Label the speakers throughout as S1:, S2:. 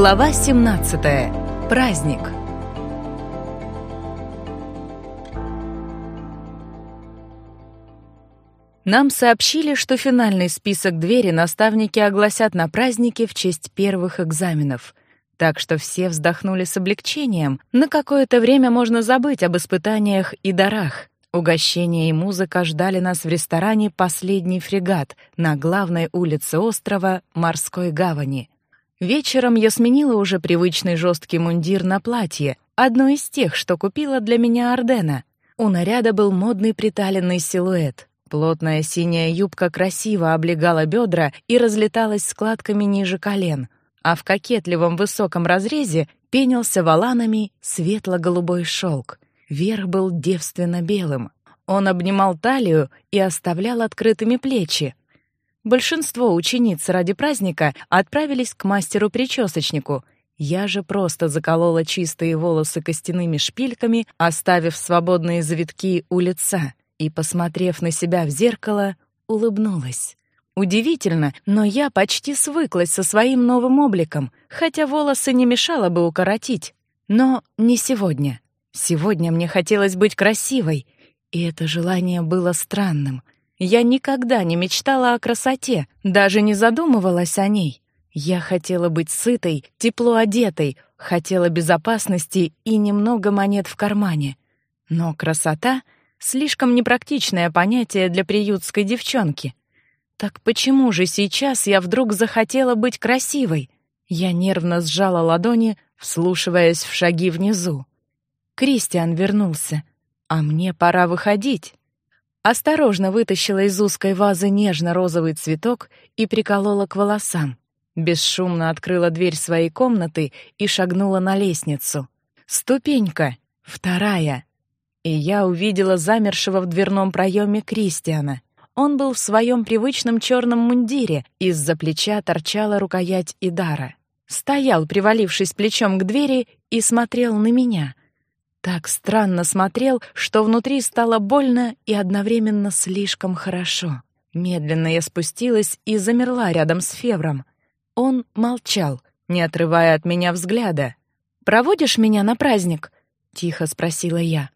S1: Глава 17. Праздник. Нам сообщили, что финальный список двери наставники огласят на празднике в честь первых экзаменов. Так что все вздохнули с облегчением. На какое-то время можно забыть об испытаниях и дарах. Угощение и музыка ждали нас в ресторане «Последний фрегат» на главной улице острова Морской гавани. Вечером я сменила уже привычный жесткий мундир на платье, одно из тех, что купила для меня Ардена. У наряда был модный приталенный силуэт. Плотная синяя юбка красиво облегала бедра и разлеталась складками ниже колен, а в кокетливом высоком разрезе пенился воланами светло-голубой шелк. Верх был девственно белым. Он обнимал талию и оставлял открытыми плечи, Большинство учениц ради праздника отправились к мастеру-причесочнику. Я же просто заколола чистые волосы костяными шпильками, оставив свободные завитки у лица, и, посмотрев на себя в зеркало, улыбнулась. Удивительно, но я почти свыклась со своим новым обликом, хотя волосы не мешало бы укоротить. Но не сегодня. Сегодня мне хотелось быть красивой, и это желание было странным — я никогда не мечтала о красоте, даже не задумывалась о ней. Я хотела быть сытой, тепло одетой, хотела безопасности и немного монет в кармане. Но красота — слишком непрактичное понятие для приютской девчонки. Так почему же сейчас я вдруг захотела быть красивой? Я нервно сжала ладони, вслушиваясь в шаги внизу. Кристиан вернулся, а мне пора выходить осторожно вытащила из узкой вазы нежно-розовый цветок и приколола к волосам. Бесшумно открыла дверь своей комнаты и шагнула на лестницу. Ступенька, вторая. И я увидела замершего в дверном проеме Кристиана. Он был в своем привычном черном мундире, из-за плеча торчала рукоять Идара. Стоял, привалившись плечом к двери, и смотрел на меня — так странно смотрел, что внутри стало больно и одновременно слишком хорошо. Медленно я спустилась и замерла рядом с Февром. Он молчал, не отрывая от меня взгляда. «Проводишь меня на праздник?» — тихо спросила я.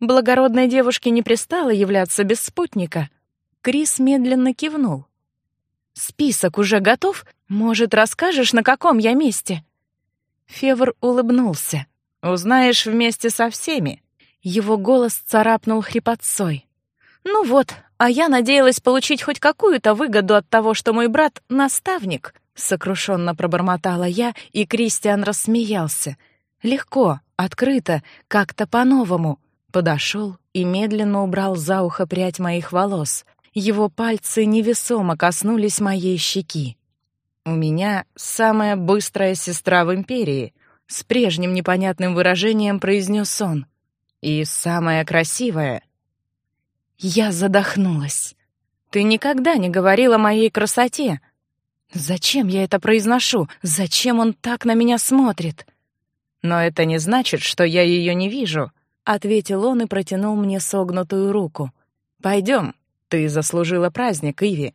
S1: Благородной девушке не пристало являться без спутника. Крис медленно кивнул. «Список уже готов? Может, расскажешь, на каком я месте?» Февр улыбнулся. Узнаешь вместе со всеми». Его голос царапнул хрипотцой. «Ну вот, а я надеялась получить хоть какую-то выгоду от того, что мой брат — наставник», — сокрушенно пробормотала я, и Кристиан рассмеялся. Легко, открыто, как-то по-новому. Подошел и медленно убрал за ухо прядь моих волос. Его пальцы невесомо коснулись моей щеки. «У меня самая быстрая сестра в Империи», с прежним непонятным выражением произнес он. «И самое красивое...» Я задохнулась. «Ты никогда не говорил о моей красоте!» «Зачем я это произношу? Зачем он так на меня смотрит?» «Но это не значит, что я ее не вижу», — ответил он и протянул мне согнутую руку. «Пойдем, ты заслужила праздник, Иви».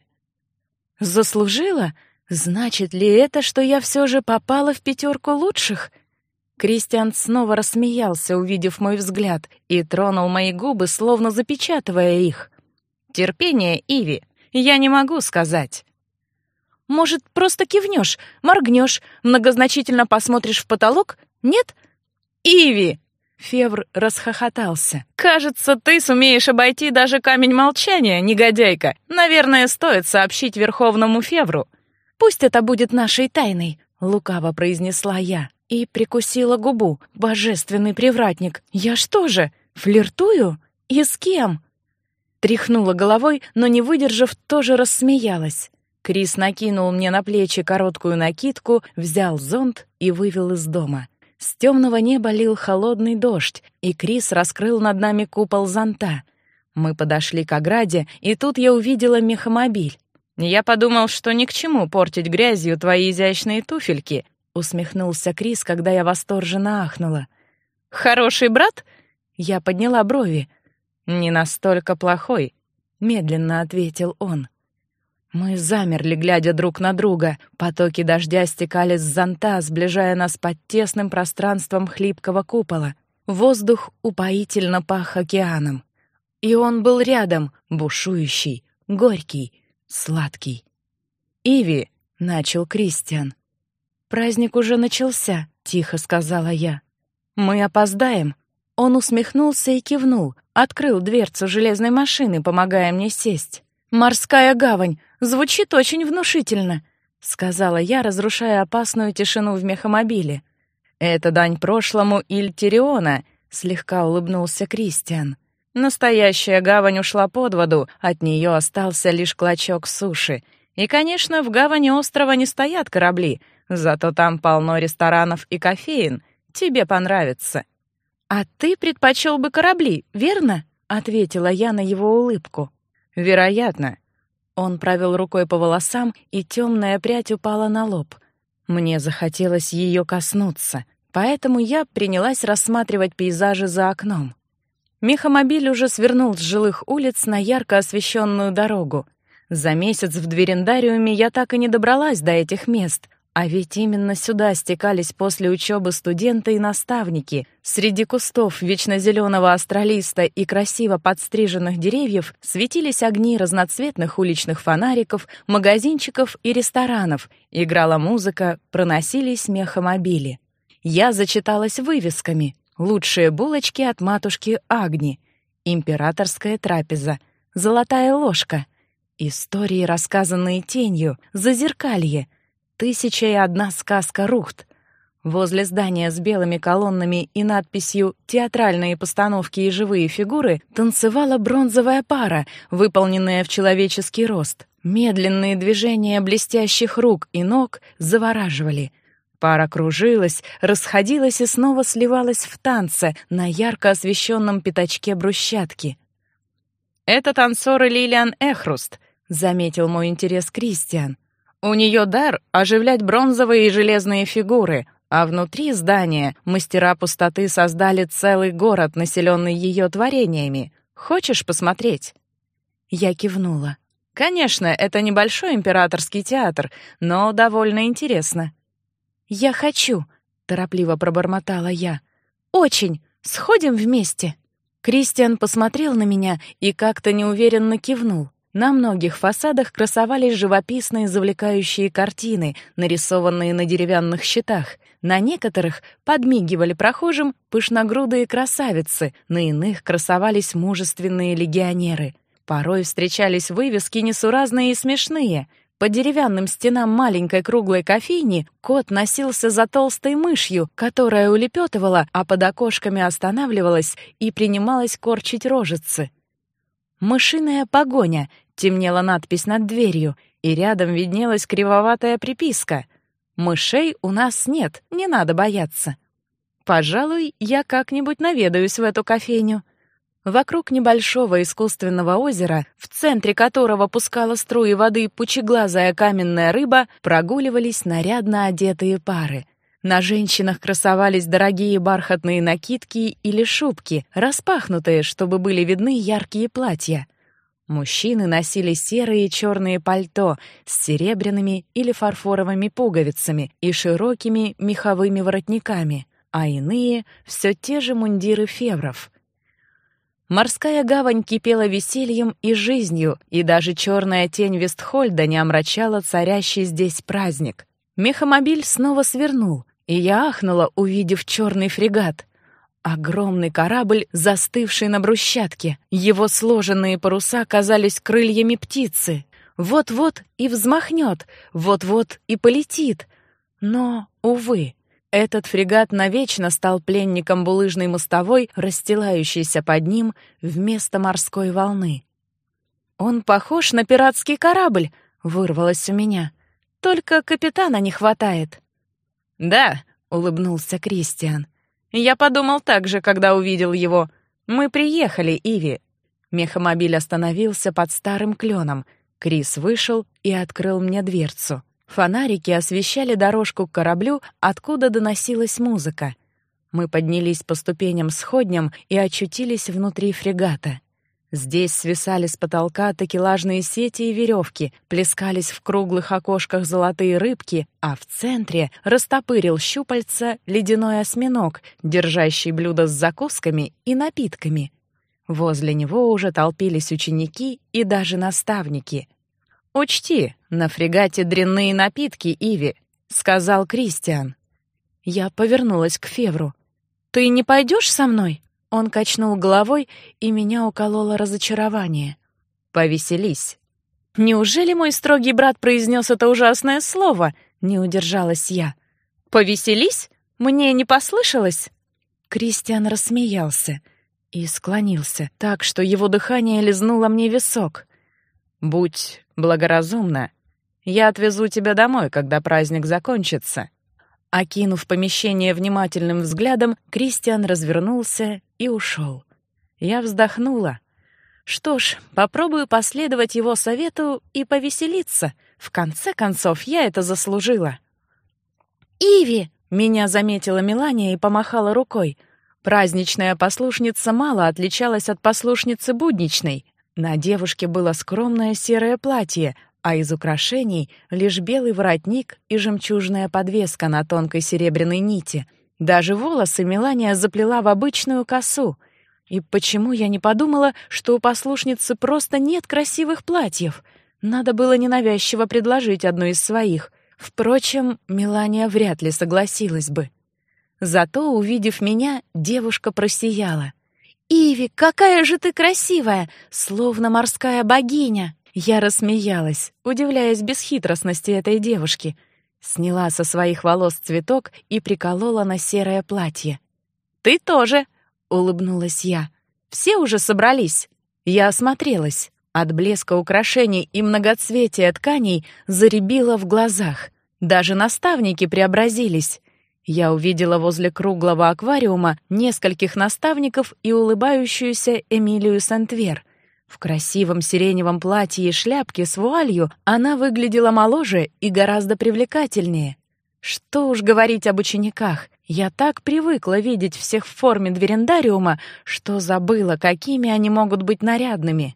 S1: «Заслужила? Значит ли это, что я все же попала в пятерку лучших?» Кристиан снова рассмеялся, увидев мой взгляд, и тронул мои губы, словно запечатывая их. «Терпение, Иви, я не могу сказать». «Может, просто кивнешь, моргнешь, многозначительно посмотришь в потолок? Нет?» «Иви!» Февр расхохотался. «Кажется, ты сумеешь обойти даже камень молчания, негодяйка. Наверное, стоит сообщить Верховному Февру. Пусть это будет нашей тайной», — лукаво произнесла я и прикусила губу. «Божественный привратник! Я что же, флиртую? И с кем?» Тряхнула головой, но, не выдержав, тоже рассмеялась. Крис накинул мне на плечи короткую накидку, взял зонт и вывел из дома. С темного неба лил холодный дождь, и Крис раскрыл над нами купол зонта. Мы подошли к ограде, и тут я увидела мехомобиль. Я подумал, что ни к чему портить грязью твои изящные туфельки, усмехнулся Крис, когда я восторженно ахнула. Хороший брат? Я подняла брови. Не настолько плохой, медленно ответил он. Мы замерли, глядя друг на друга. Потоки дождя стекали с зонта, сближая нас под тесным пространством хлипкого купола. Воздух упоительно пах океаном. И он был рядом, бушующий, горький, сладкий. «Иви!» — начал Кристиан. «Праздник уже начался», — тихо сказала я. «Мы опоздаем». Он усмехнулся и кивнул, открыл дверцу железной машины, помогая мне сесть. «Морская гавань! Звучит очень внушительно», — сказала я, разрушая опасную тишину в мехомобиле. «Это дань прошлому Ильтириона», — слегка улыбнулся Кристиан. Настоящая гавань ушла под воду, от нее остался лишь клочок суши. И, конечно, в гавани острова не стоят корабли, зато там полно ресторанов и кофеин. Тебе понравится. «А ты предпочел бы корабли, верно?» — ответила я на его улыбку. «Вероятно. Он провел рукой по волосам, и темная прядь упала на лоб. Мне захотелось ее коснуться, поэтому я принялась рассматривать пейзажи за окном. Мехомобиль уже свернул с жилых улиц на ярко освещенную дорогу. За месяц в Дверендариуме я так и не добралась до этих мест, а ведь именно сюда стекались после учебы студенты и наставники. Среди кустов вечно зеленого астролиста и красиво подстриженных деревьев светились огни разноцветных уличных фонариков, магазинчиков и ресторанов. Играла музыка, проносились мехомобили. Я зачиталась вывесками. Лучшие булочки от матушки Агни. Императорская трапеза. Золотая ложка. Истории, рассказанные тенью. Зазеркалье — «Тысяча и одна сказка Рухт». Возле здания с белыми колоннами и надписью «Театральные постановки и живые фигуры» танцевала бронзовая пара, выполненная в человеческий рост. Медленные движения блестящих рук и ног завораживали. Пара кружилась, расходилась и снова сливалась в танце на ярко освещенном пятачке брусчатки. «Это танцоры Лилиан Эхруст», — заметил мой интерес Кристиан. У нее дар оживлять бронзовые и железные фигуры, а внутри здания мастера пустоты создали целый город, населенный ее творениями. Хочешь посмотреть?» Я кивнула. «Конечно, это небольшой императорский театр, но довольно интересно». «Я хочу», — торопливо пробормотала я. «Очень! Сходим вместе!» Кристиан посмотрел на меня и как-то неуверенно кивнул. На многих фасадах красовались живописные завлекающие картины, нарисованные на деревянных щитах. На некоторых подмигивали прохожим пышногрудые красавицы, на иных красовались мужественные легионеры. Порой встречались вывески несуразные и смешные. По деревянным стенам маленькой круглой кофейни кот носился за толстой мышью, которая улепетывала, а под окошками останавливалась и принималась корчить рожицы. «Мышиная погоня», Темнела надпись над дверью, и рядом виднелась кривоватая приписка. «Мышей у нас нет, не надо бояться». «Пожалуй, я как-нибудь наведаюсь в эту кофейню». Вокруг небольшого искусственного озера, в центре которого пускала струи воды пучеглазая каменная рыба, прогуливались нарядно одетые пары. На женщинах красовались дорогие бархатные накидки или шубки, распахнутые, чтобы были видны яркие платья. Мужчины носили серые и черные пальто с серебряными или фарфоровыми пуговицами и широкими меховыми воротниками, а иные — все те же мундиры февров. Морская гавань кипела весельем и жизнью, и даже черная тень Вестхольда не омрачала царящий здесь праздник. Мехомобиль снова свернул, и я ахнула, увидев черный фрегат — Огромный корабль, застывший на брусчатке. Его сложенные паруса казались крыльями птицы. Вот-вот и взмахнет, вот-вот и полетит. Но, увы, этот фрегат навечно стал пленником булыжной мостовой, расстилающейся под ним вместо морской волны. «Он похож на пиратский корабль», — вырвалось у меня. «Только капитана не хватает». «Да», — улыбнулся Кристиан. Я подумал так же, когда увидел его. Мы приехали, Иви. Мехомобиль остановился под старым кленом. Крис вышел и открыл мне дверцу. Фонарики освещали дорожку к кораблю, откуда доносилась музыка. Мы поднялись по ступеням сходням и очутились внутри фрегата. Здесь свисали с потолка такелажные сети и веревки, плескались в круглых окошках золотые рыбки, а в центре растопырил щупальца ледяной осьминог, держащий блюдо с закусками и напитками. Возле него уже толпились ученики и даже наставники. «Учти, на фрегате дрянные напитки, Иви», — сказал Кристиан. Я повернулась к Февру. «Ты не пойдешь со мной?» Он качнул головой, и меня укололо разочарование. «Повеселись». «Неужели мой строгий брат произнес это ужасное слово?» — не удержалась я. «Повеселись? Мне не послышалось?» Кристиан рассмеялся и склонился так, что его дыхание лизнуло мне висок. «Будь благоразумна. Я отвезу тебя домой, когда праздник закончится». Окинув помещение внимательным взглядом, Кристиан развернулся и ушел. Я вздохнула. Что ж, попробую последовать его совету и повеселиться. В конце концов, я это заслужила. «Иви!» — меня заметила Мелания и помахала рукой. Праздничная послушница мало отличалась от послушницы будничной. На девушке было скромное серое платье, а из украшений лишь белый воротник и жемчужная подвеска на тонкой серебряной нити. Даже волосы Мелания заплела в обычную косу. И почему я не подумала, что у послушницы просто нет красивых платьев? Надо было ненавязчиво предложить одно из своих. Впрочем, Мелания вряд ли согласилась бы. Зато, увидев меня, девушка просияла. «Иви, какая же ты красивая! Словно морская богиня!» Я рассмеялась, удивляясь бесхитростности этой девушки. Сняла со своих волос цветок и приколола на серое платье. «Ты тоже!» — улыбнулась я. «Все уже собрались?» Я осмотрелась. От блеска украшений и многоцветия тканей заребило в глазах. Даже наставники преобразились. Я увидела возле круглого аквариума нескольких наставников и улыбающуюся Эмилию Сентвер — в красивом сиреневом платье и шляпке с вуалью она выглядела моложе и гораздо привлекательнее. Что уж говорить об учениках. Я так привыкла видеть всех в форме дверендариума, что забыла, какими они могут быть нарядными.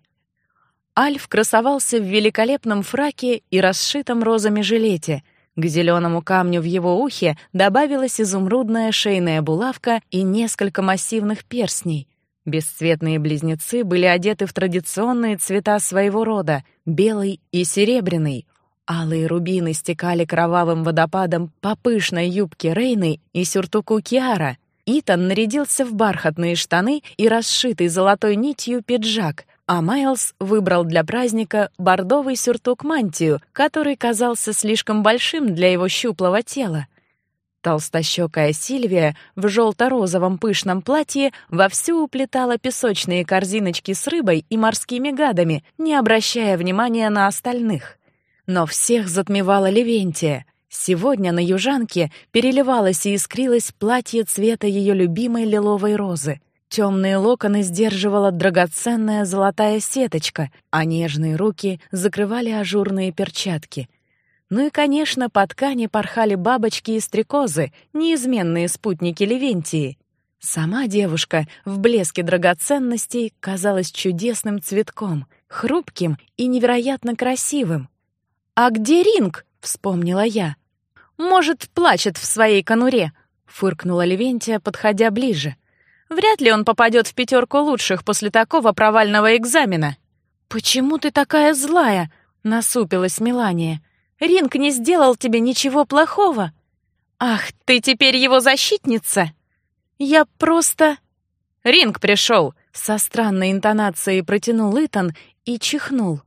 S1: Альф красовался в великолепном фраке и расшитом розами жилете. К зеленому камню в его ухе добавилась изумрудная шейная булавка и несколько массивных перстней — Бесцветные близнецы были одеты в традиционные цвета своего рода — белый и серебряный. Алые рубины стекали кровавым водопадом по пышной юбке Рейны и сюртуку Киара. Итан нарядился в бархатные штаны и расшитый золотой нитью пиджак, а Майлз выбрал для праздника бордовый сюртук-мантию, который казался слишком большим для его щуплого тела. Толстощекая Сильвия в желто-розовом пышном платье вовсю уплетала песочные корзиночки с рыбой и морскими гадами, не обращая внимания на остальных. Но всех затмевала Левентия. Сегодня на южанке переливалось и искрилось платье цвета ее любимой лиловой розы. Темные локоны сдерживала драгоценная золотая сеточка, а нежные руки закрывали ажурные перчатки — ну и, конечно, по ткани порхали бабочки и стрекозы, неизменные спутники Левентии. Сама девушка в блеске драгоценностей казалась чудесным цветком, хрупким и невероятно красивым. «А где Ринг?» — вспомнила я. «Может, плачет в своей конуре», — фыркнула Левентия, подходя ближе. «Вряд ли он попадет в пятерку лучших после такого провального экзамена». «Почему ты такая злая?» — насупилась Мелания. Ринг не сделал тебе ничего плохого. Ах, ты теперь его защитница? Я просто... Ринг пришел, со странной интонацией протянул Итан и чихнул.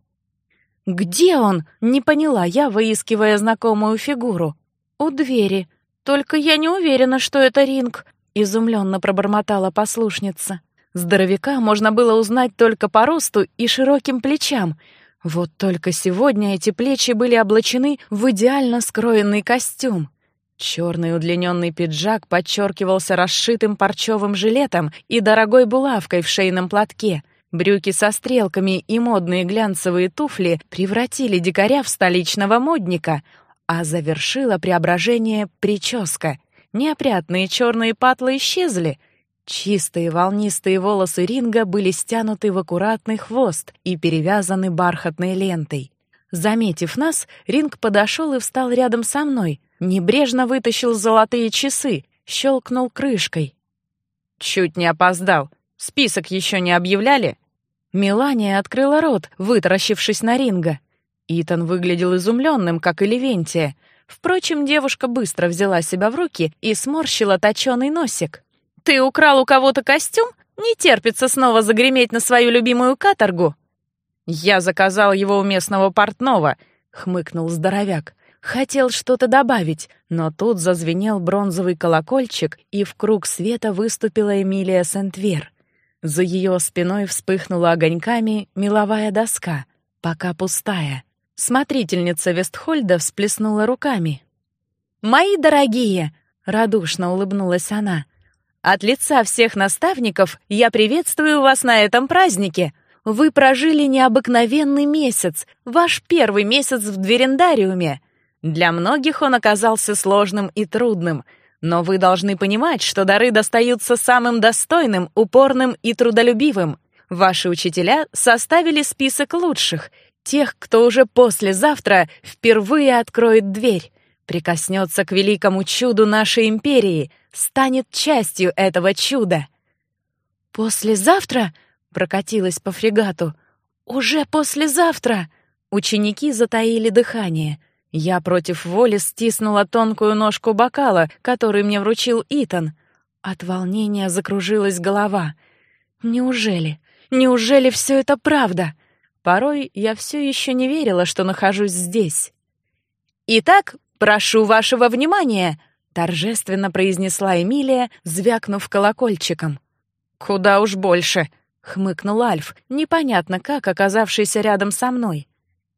S1: «Где он?» — не поняла я, выискивая знакомую фигуру. «У двери. Только я не уверена, что это Ринг», — изумленно пробормотала послушница. Здоровяка можно было узнать только по росту и широким плечам — вот только сегодня эти плечи были облачены в идеально скроенный костюм. Черный удлиненный пиджак подчеркивался расшитым парчевым жилетом и дорогой булавкой в шейном платке. Брюки со стрелками и модные глянцевые туфли превратили дикаря в столичного модника, а завершила преображение прическа. Неопрятные черные патлы исчезли, Чистые волнистые волосы Ринга были стянуты в аккуратный хвост и перевязаны бархатной лентой. Заметив нас, Ринг подошел и встал рядом со мной, небрежно вытащил золотые часы, щелкнул крышкой. «Чуть не опоздал. Список еще не объявляли?» Мелания открыла рот, вытаращившись на Ринга. Итан выглядел изумленным, как и Левентия. Впрочем, девушка быстро взяла себя в руки и сморщила точеный носик. «Ты украл у кого-то костюм? Не терпится снова загреметь на свою любимую каторгу?» «Я заказал его у местного портного», — хмыкнул здоровяк. Хотел что-то добавить, но тут зазвенел бронзовый колокольчик, и в круг света выступила Эмилия Сентвер. За ее спиной вспыхнула огоньками меловая доска, пока пустая. Смотрительница Вестхольда всплеснула руками. «Мои дорогие!» — радушно улыбнулась она. От лица всех наставников я приветствую вас на этом празднике. Вы прожили необыкновенный месяц, ваш первый месяц в Дверендариуме. Для многих он оказался сложным и трудным, но вы должны понимать, что дары достаются самым достойным, упорным и трудолюбивым. Ваши учителя составили список лучших, тех, кто уже послезавтра впервые откроет дверь прикоснется к великому чуду нашей империи, станет частью этого чуда. «Послезавтра?» — прокатилась по фрегату. «Уже послезавтра!» Ученики затаили дыхание. Я против воли стиснула тонкую ножку бокала, который мне вручил Итан. От волнения закружилась голова. «Неужели? Неужели все это правда?» Порой я все еще не верила, что нахожусь здесь. «Итак, «Прошу вашего внимания!» — торжественно произнесла Эмилия, звякнув колокольчиком. «Куда уж больше!» — хмыкнул Альф, непонятно как оказавшийся рядом со мной.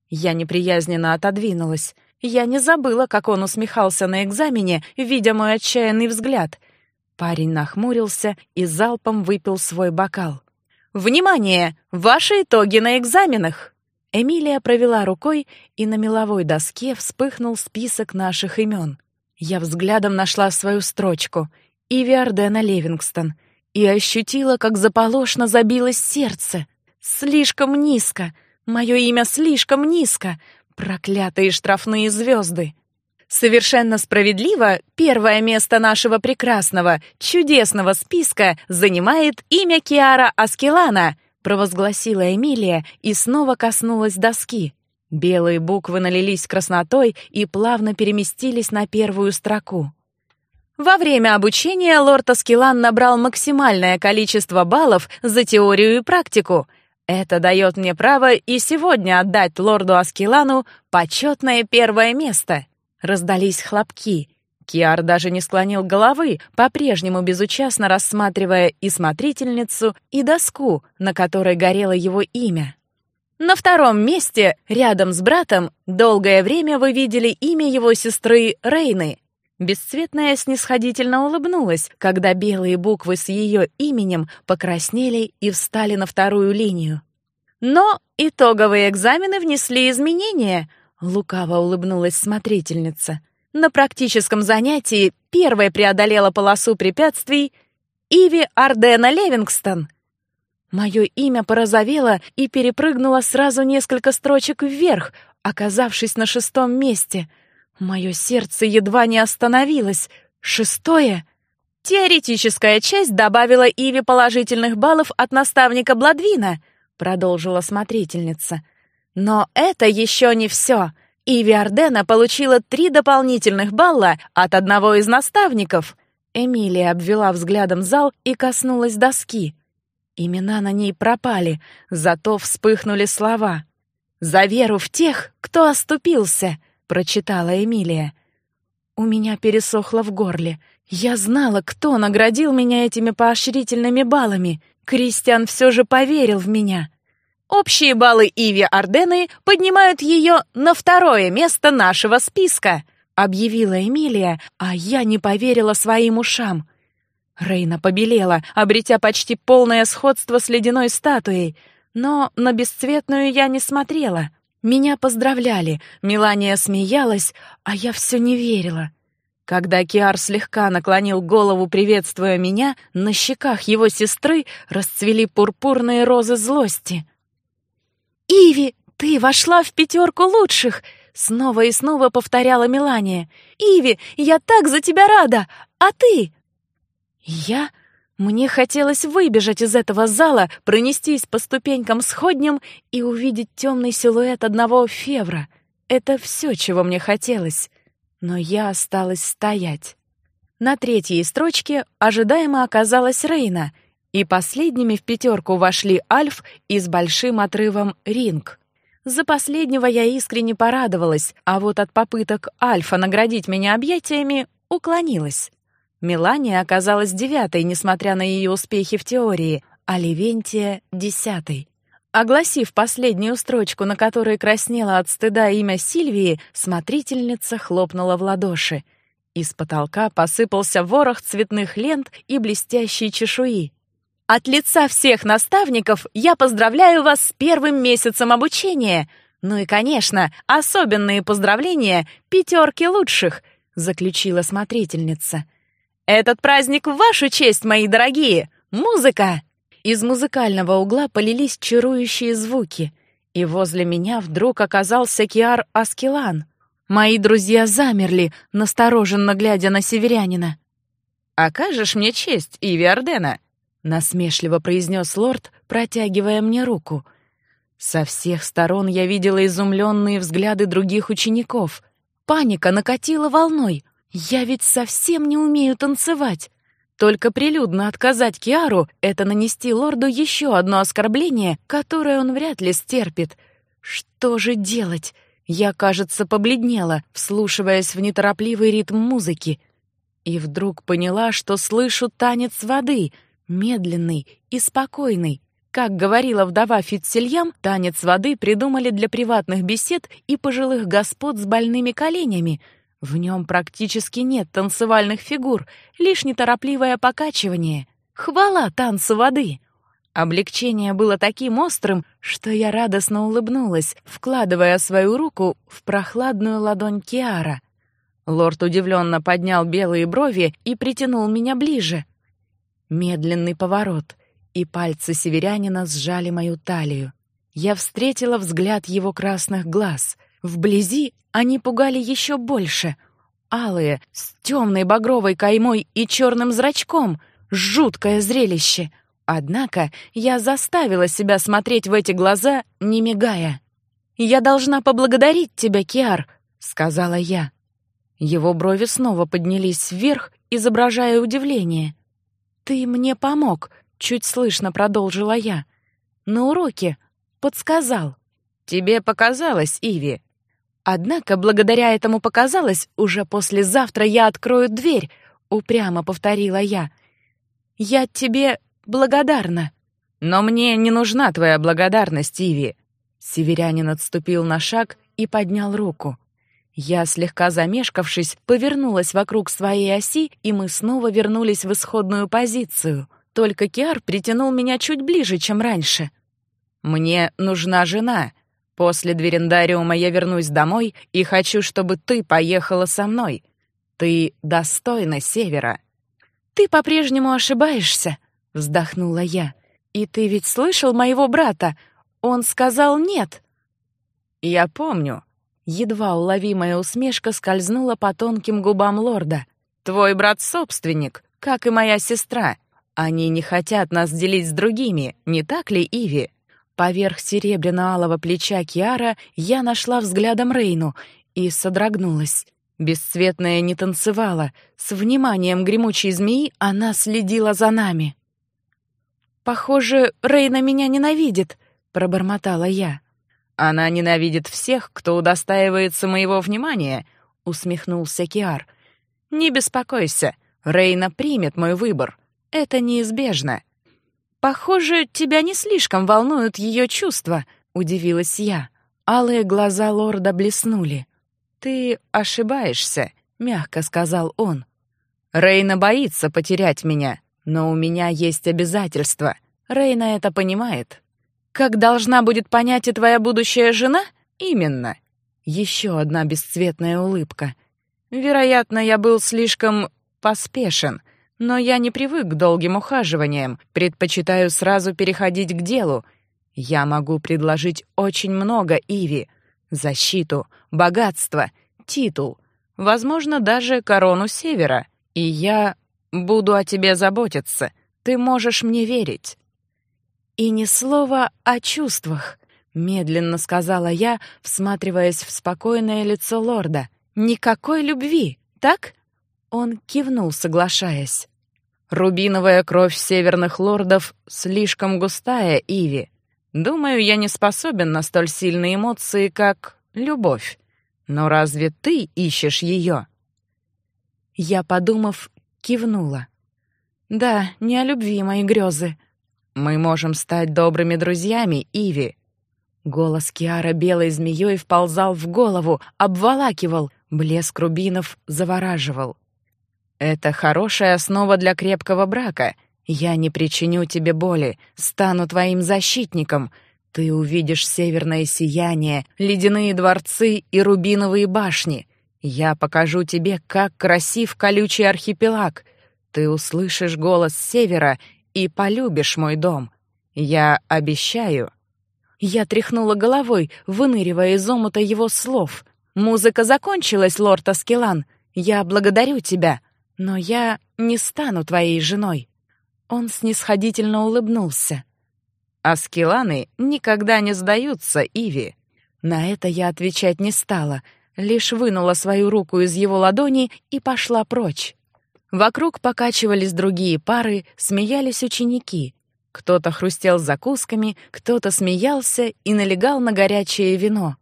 S1: Я неприязненно отодвинулась. Я не забыла, как он усмехался на экзамене, видя мой отчаянный взгляд. Парень нахмурился и залпом выпил свой бокал. «Внимание! Ваши итоги на экзаменах!» Эмилия провела рукой, и на меловой доске вспыхнул список наших имен. Я взглядом нашла свою строчку «Иви Ардена Левингстон» и ощутила, как заполошно забилось сердце. Слишком низко. Мое имя слишком низко. Проклятые штрафные звезды. Совершенно справедливо, первое место нашего прекрасного, чудесного списка занимает имя Киара Аскелана — провозгласила Эмилия и снова коснулась доски. Белые буквы налились краснотой и плавно переместились на первую строку. Во время обучения лорд Аскелан набрал максимальное количество баллов за теорию и практику. Это дает мне право и сегодня отдать лорду Аскелану почетное первое место. Раздались хлопки. Киар даже не склонил головы, по-прежнему безучастно рассматривая и смотрительницу, и доску, на которой горело его имя. На втором месте, рядом с братом, долгое время вы видели имя его сестры Рейны. Бесцветная снисходительно улыбнулась, когда белые буквы с ее именем покраснели и встали на вторую линию. Но итоговые экзамены внесли изменения, лукаво улыбнулась смотрительница. На практическом занятии первой преодолела полосу препятствий Иви Ардена Левингстон. Мое имя порозовело и перепрыгнуло сразу несколько строчек вверх, оказавшись на шестом месте. Мое сердце едва не остановилось. Шестое? Теоретическая часть добавила Иви положительных баллов от наставника Бладвина, продолжила смотрительница. Но это еще не все. Иви Ардена получила три дополнительных балла от одного из наставников. Эмилия обвела взглядом зал и коснулась доски. Имена на ней пропали, зато вспыхнули слова. «За веру в тех, кто оступился», — прочитала Эмилия. У меня пересохло в горле. Я знала, кто наградил меня этими поощрительными баллами. Кристиан все же поверил в меня. Общие баллы Иви Ардены поднимают ее на второе место нашего списка», — объявила Эмилия, а я не поверила своим ушам. Рейна побелела, обретя почти полное сходство с ледяной статуей, но на бесцветную я не смотрела. Меня поздравляли, Мелания смеялась, а я все не верила. Когда Киар слегка наклонил голову, приветствуя меня, на щеках его сестры расцвели пурпурные розы злости. «Иви, ты вошла в пятерку лучших!» — снова и снова повторяла Мелания. «Иви, я так за тебя рада! А ты?» «Я...» Мне хотелось выбежать из этого зала, пронестись по ступенькам сходням и увидеть темный силуэт одного февра. Это все, чего мне хотелось. Но я осталась стоять. На третьей строчке ожидаемо оказалась Рейна, и последними в пятерку вошли Альф и с большим отрывом Ринг. За последнего я искренне порадовалась, а вот от попыток Альфа наградить меня объятиями уклонилась. Мелания оказалась девятой, несмотря на ее успехи в теории, а Левентия — десятой. Огласив последнюю строчку, на которой краснело от стыда имя Сильвии, смотрительница хлопнула в ладоши. Из потолка посыпался ворох цветных лент и блестящей чешуи. «От лица всех наставников я поздравляю вас с первым месяцем обучения! Ну и, конечно, особенные поздравления пятерки лучших!» — заключила смотрительница. «Этот праздник в вашу честь, мои дорогие! Музыка!» Из музыкального угла полились чарующие звуки, и возле меня вдруг оказался Киар Аскелан. Мои друзья замерли, настороженно глядя на северянина. «Окажешь мне честь, Иви Ардена?» — насмешливо произнес лорд, протягивая мне руку. Со всех сторон я видела изумленные взгляды других учеников. Паника накатила волной. Я ведь совсем не умею танцевать. Только прилюдно отказать Киару — это нанести лорду еще одно оскорбление, которое он вряд ли стерпит. Что же делать? Я, кажется, побледнела, вслушиваясь в неторопливый ритм музыки. И вдруг поняла, что слышу танец воды, медленный и спокойный. Как говорила вдова Фитцельям, танец воды придумали для приватных бесед и пожилых господ с больными коленями — в нем практически нет танцевальных фигур, лишь неторопливое покачивание. Хвала танцу воды! Облегчение было таким острым, что я радостно улыбнулась, вкладывая свою руку в прохладную ладонь Киара. Лорд удивленно поднял белые брови и притянул меня ближе. Медленный поворот, и пальцы северянина сжали мою талию. Я встретила взгляд его красных глаз. Вблизи они пугали еще больше. Алые, с темной багровой каймой и черным зрачком. Жуткое зрелище. Однако я заставила себя смотреть в эти глаза, не мигая. «Я должна поблагодарить тебя, Киар», — сказала я. Его брови снова поднялись вверх, изображая удивление. «Ты мне помог», — чуть слышно продолжила я. «На уроке подсказал». «Тебе показалось, Иви», Однако, благодаря этому показалось, уже послезавтра я открою дверь, упрямо повторила я. Я тебе благодарна. Но мне не нужна твоя благодарность, Иви. Северянин отступил на шаг и поднял руку. Я, слегка замешкавшись, повернулась вокруг своей оси, и мы снова вернулись в исходную позицию. Только Киар притянул меня чуть ближе, чем раньше. «Мне нужна жена», После дверендариума я вернусь домой и хочу, чтобы ты поехала со мной. Ты достойна Севера». «Ты по-прежнему ошибаешься», — вздохнула я. «И ты ведь слышал моего брата? Он сказал нет». «Я помню». Едва уловимая усмешка скользнула по тонким губам лорда. «Твой брат собственник, как и моя сестра. Они не хотят нас делить с другими, не так ли, Иви?» Поверх серебряно-алого плеча Киара я нашла взглядом Рейну и содрогнулась. Бесцветная не танцевала. С вниманием гремучей змеи она следила за нами. «Похоже, Рейна меня ненавидит», — пробормотала я. «Она ненавидит всех, кто удостаивается моего внимания», — усмехнулся Киар. «Не беспокойся, Рейна примет мой выбор. Это неизбежно. «Похоже, тебя не слишком волнуют ее чувства», — удивилась я. Алые глаза лорда блеснули. «Ты ошибаешься», — мягко сказал он. «Рейна боится потерять меня, но у меня есть обязательства. Рейна это понимает». «Как должна будет понять и твоя будущая жена?» «Именно». Еще одна бесцветная улыбка. Вероятно, я был слишком поспешен, но я не привык к долгим ухаживаниям, предпочитаю сразу переходить к делу. Я могу предложить очень много Иви. Защиту, богатство, титул, возможно, даже корону Севера. И я буду о тебе заботиться. Ты можешь мне верить. И ни слова о чувствах, медленно сказала я, всматриваясь в спокойное лицо лорда. Никакой любви, так? Он кивнул, соглашаясь. Рубиновая кровь северных лордов слишком густая, Иви. Думаю, я не способен на столь сильные эмоции, как любовь. Но разве ты ищешь ее? Я, подумав, кивнула. Да, не о любви мои грезы. Мы можем стать добрыми друзьями, Иви. Голос Киара белой змеей вползал в голову, обволакивал, блеск рубинов завораживал. Это хорошая основа для крепкого брака. Я не причиню тебе боли, стану твоим защитником. Ты увидишь северное сияние, ледяные дворцы и рубиновые башни. Я покажу тебе, как красив колючий архипелаг. Ты услышишь голос севера и полюбишь мой дом. Я обещаю. Я тряхнула головой, выныривая из омута его слов. Музыка закончилась, лорд Аскелан. Я благодарю тебя но я не стану твоей женой». Он снисходительно улыбнулся. «Аскеланы никогда не сдаются, Иви». На это я отвечать не стала, лишь вынула свою руку из его ладони и пошла прочь. Вокруг покачивались другие пары, смеялись ученики. Кто-то хрустел закусками, кто-то смеялся и налегал на горячее вино.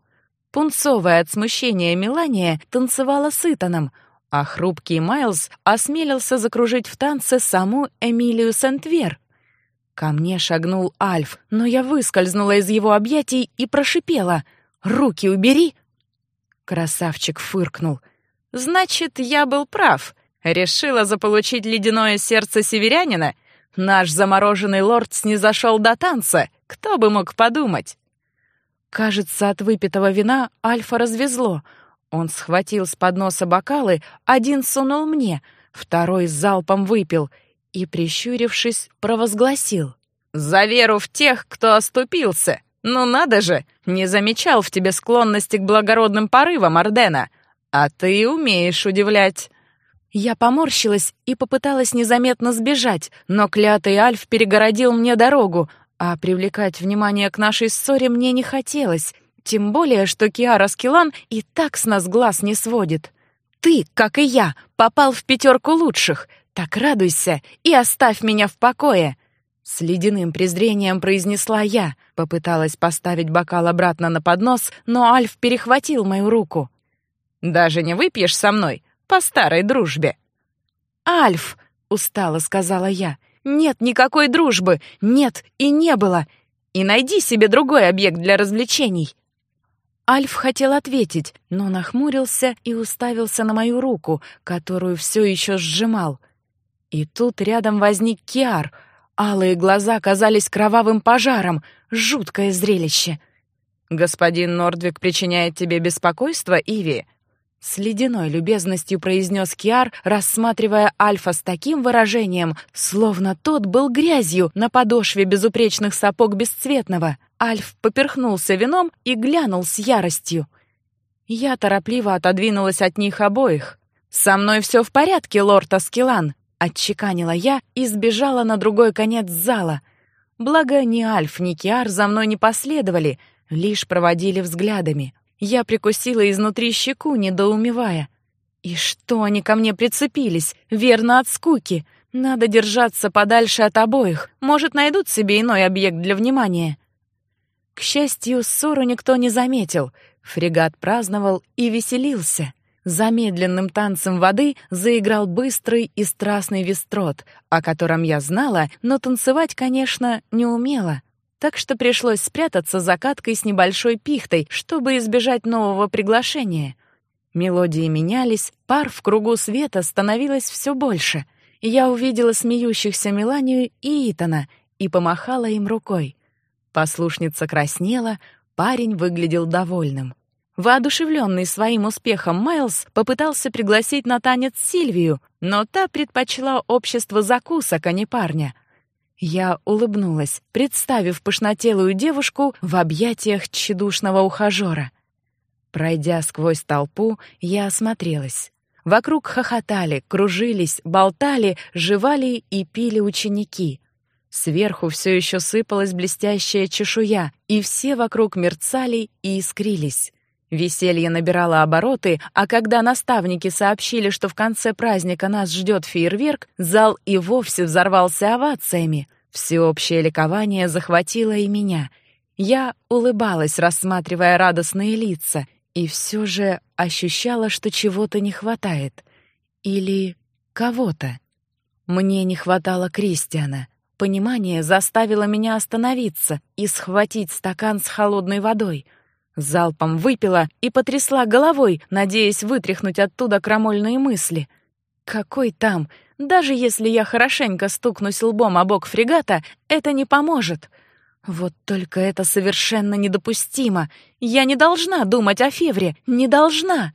S1: Пунцовая от смущения Мелания танцевала с Итаном — а хрупкий Майлз осмелился закружить в танце саму Эмилию Сент-Вер. Ко мне шагнул Альф, но я выскользнула из его объятий и прошипела «Руки убери!» Красавчик фыркнул. «Значит, я был прав. Решила заполучить ледяное сердце северянина? Наш замороженный лорд снизошел до танца. Кто бы мог подумать?» Кажется, от выпитого вина Альфа развезло — он схватил с подноса бокалы, один сунул мне, второй залпом выпил и, прищурившись, провозгласил. «За веру в тех, кто оступился! Ну надо же! Не замечал в тебе склонности к благородным порывам, Ардена! А ты умеешь удивлять!» Я поморщилась и попыталась незаметно сбежать, но клятый Альф перегородил мне дорогу, а привлекать внимание к нашей ссоре мне не хотелось — тем более, что Киара Скилан и так с нас глаз не сводит. Ты, как и я, попал в пятерку лучших. Так радуйся и оставь меня в покое. С ледяным презрением произнесла я, попыталась поставить бокал обратно на поднос, но Альф перехватил мою руку. «Даже не выпьешь со мной, по старой дружбе?» «Альф!» — устало сказала я. «Нет никакой дружбы! Нет и не было! И найди себе другой объект для развлечений!» Альф хотел ответить, но нахмурился и уставился на мою руку, которую все еще сжимал. И тут рядом возник Киар. Алые глаза казались кровавым пожаром. Жуткое зрелище. «Господин Нордвик причиняет тебе беспокойство, Иви?» С ледяной любезностью произнес Киар, рассматривая Альфа с таким выражением, словно тот был грязью на подошве безупречных сапог бесцветного. Альф поперхнулся вином и глянул с яростью. Я торопливо отодвинулась от них обоих. «Со мной все в порядке, лорд Аскелан», — отчеканила я и сбежала на другой конец зала. Благо ни Альф, ни Киар за мной не последовали, лишь проводили взглядами. Я прикусила изнутри щеку, недоумевая. И что они ко мне прицепились? Верно, от скуки. Надо держаться подальше от обоих. Может, найдут себе иной объект для внимания. К счастью, ссору никто не заметил. Фрегат праздновал и веселился. Замедленным танцем воды заиграл быстрый и страстный вестрот, о котором я знала, но танцевать, конечно, не умела так что пришлось спрятаться за каткой с небольшой пихтой, чтобы избежать нового приглашения. Мелодии менялись, пар в кругу света становилось все больше. Я увидела смеющихся Меланию и Итана и помахала им рукой. Послушница краснела, парень выглядел довольным. Воодушевленный своим успехом Майлз попытался пригласить на танец Сильвию, но та предпочла общество закусок, а не парня. Я улыбнулась, представив пышнотелую девушку в объятиях тщедушного ухажера. Пройдя сквозь толпу, я осмотрелась. Вокруг хохотали, кружились, болтали, жевали и пили ученики. Сверху все еще сыпалась блестящая чешуя, и все вокруг мерцали и искрились. Веселье набирало обороты, а когда наставники сообщили, что в конце праздника нас ждет фейерверк, зал и вовсе взорвался овациями. Всеобщее ликование захватило и меня. Я улыбалась, рассматривая радостные лица, и все же ощущала, что чего-то не хватает. Или кого-то. Мне не хватало Кристиана. Понимание заставило меня остановиться и схватить стакан с холодной водой — Залпом выпила и потрясла головой, надеясь вытряхнуть оттуда крамольные мысли. Какой там? Даже если я хорошенько стукнусь лбом о бок фрегата, это не поможет. Вот только это совершенно недопустимо. Я не должна думать о Февре, не должна.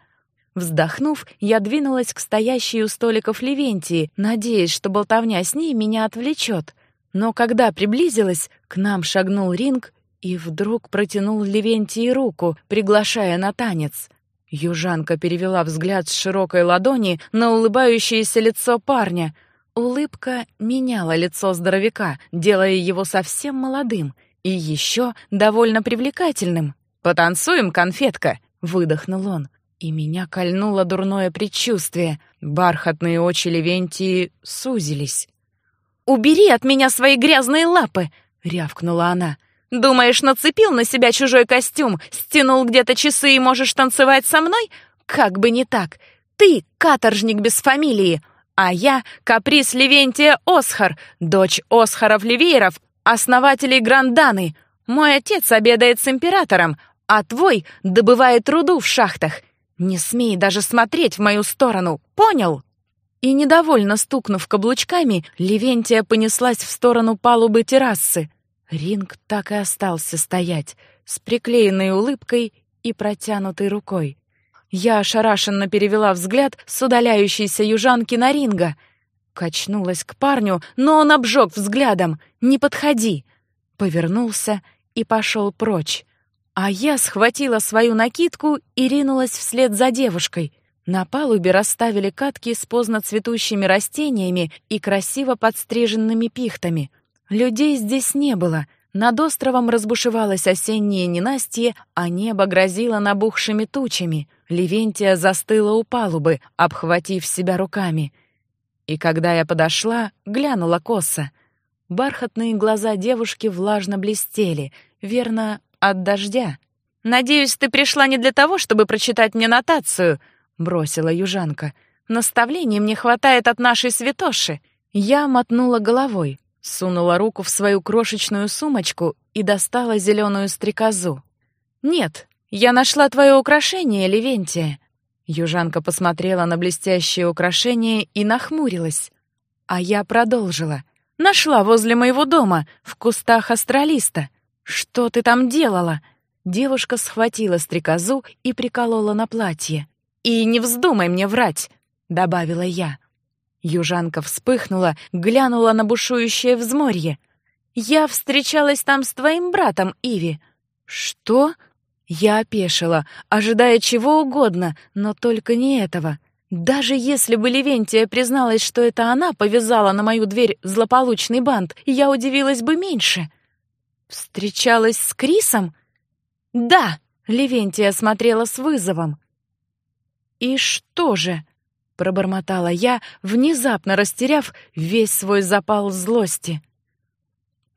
S1: Вздохнув, я двинулась к стоящей у столиков Левентии, надеясь, что болтовня с ней меня отвлечет. Но когда приблизилась, к нам шагнул Ринг и вдруг протянул Левентии руку, приглашая на танец. Южанка перевела взгляд с широкой ладони на улыбающееся лицо парня. Улыбка меняла лицо здоровяка, делая его совсем молодым и еще довольно привлекательным. «Потанцуем, конфетка!» — выдохнул он. И меня кольнуло дурное предчувствие. Бархатные очи Левентии сузились. «Убери от меня свои грязные лапы!» — рявкнула она. Думаешь, нацепил на себя чужой костюм, стянул где-то часы и можешь танцевать со мной? Как бы не так. Ты — каторжник без фамилии, а я — каприз Левентия Осхар, дочь Осхаров-Ливееров, основателей Гранданы. Мой отец обедает с императором, а твой добывает руду в шахтах. Не смей даже смотреть в мою сторону, понял?» И, недовольно стукнув каблучками, Левентия понеслась в сторону палубы террасы. Ринг так и остался стоять, с приклеенной улыбкой и протянутой рукой. Я ошарашенно перевела взгляд с удаляющейся южанки на Ринга. Качнулась к парню, но он обжег взглядом. «Не подходи!» Повернулся и пошел прочь. А я схватила свою накидку и ринулась вслед за девушкой. На палубе расставили катки с поздно цветущими растениями и красиво подстриженными пихтами — Людей здесь не было. Над островом разбушевалось осеннее ненастье, а небо грозило набухшими тучами. Левентия застыла у палубы, обхватив себя руками. И когда я подошла, глянула косо. Бархатные глаза девушки влажно блестели, верно, от дождя. «Надеюсь, ты пришла не для того, чтобы прочитать мне нотацию», — бросила южанка. «Наставлений мне хватает от нашей святоши». Я мотнула головой. Сунула руку в свою крошечную сумочку и достала зеленую стрекозу. «Нет, я нашла твое украшение, Левентия». Южанка посмотрела на блестящее украшение и нахмурилась. А я продолжила. «Нашла возле моего дома, в кустах астралиста. Что ты там делала?» Девушка схватила стрекозу и приколола на платье. «И не вздумай мне врать», — добавила я. Южанка вспыхнула, глянула на бушующее взморье. «Я встречалась там с твоим братом, Иви». «Что?» Я опешила, ожидая чего угодно, но только не этого. Даже если бы Левентия призналась, что это она повязала на мою дверь злополучный бант, я удивилась бы меньше. «Встречалась с Крисом?» «Да», — Левентия смотрела с вызовом. «И что же?» — пробормотала я, внезапно растеряв весь свой запал злости.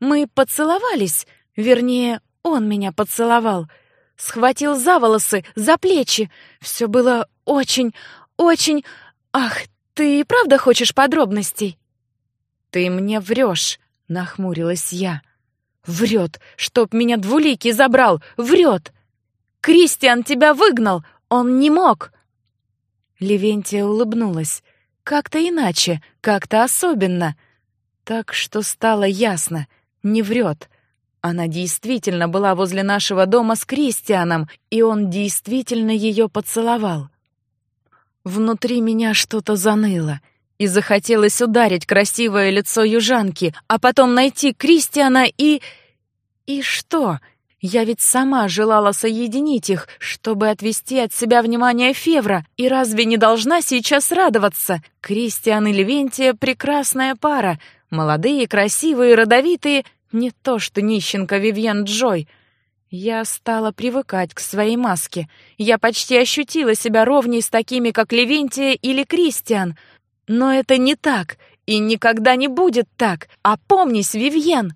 S1: «Мы поцеловались, вернее, он меня поцеловал, схватил за волосы, за плечи. Все было очень, очень... Ах, ты и правда хочешь подробностей?» «Ты мне врешь», — нахмурилась я. «Врет, чтоб меня двуликий забрал, врет! Кристиан тебя выгнал, он не мог!» Левентия улыбнулась. Как-то иначе, как-то особенно. Так что стало ясно. Не врет. Она действительно была возле нашего дома с Кристианом, и он действительно ее поцеловал. Внутри меня что-то заныло, и захотелось ударить красивое лицо южанки, а потом найти Кристиана и... И что? Я ведь сама желала соединить их, чтобы отвести от себя внимание Февра, и разве не должна сейчас радоваться? Кристиан и Левентия — прекрасная пара, молодые, красивые, родовитые — не то что нищенка Вивьен Джой. Я стала привыкать к своей маске. Я почти ощутила себя ровней с такими, как Левентия или Кристиан. Но это не так, и никогда не будет так. Опомнись, Вивьен!»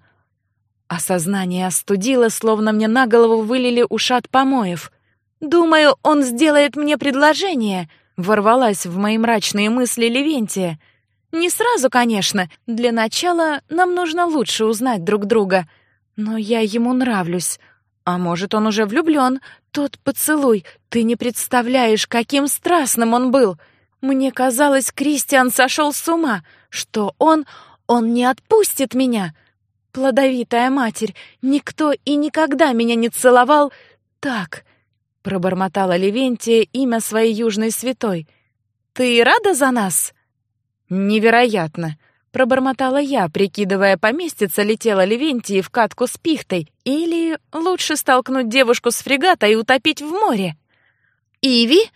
S1: Осознание остудило, словно мне на голову вылили ушат помоев. «Думаю, он сделает мне предложение», — ворвалась в мои мрачные мысли Левентия — не сразу, конечно. Для начала нам нужно лучше узнать друг друга. Но я ему нравлюсь. А может, он уже влюблён? Тот поцелуй, ты не представляешь, каким страстным он был. Мне казалось, Кристиан сошёл с ума, что он... он не отпустит меня. Плодовитая матерь, никто и никогда меня не целовал так, пробормотала Левентия имя своей южной святой. Ты рада за нас? «Невероятно!» — пробормотала я, прикидывая, поместится ли тело Левентии в катку с пихтой, или лучше столкнуть девушку с фрегата и утопить в море. «Иви?»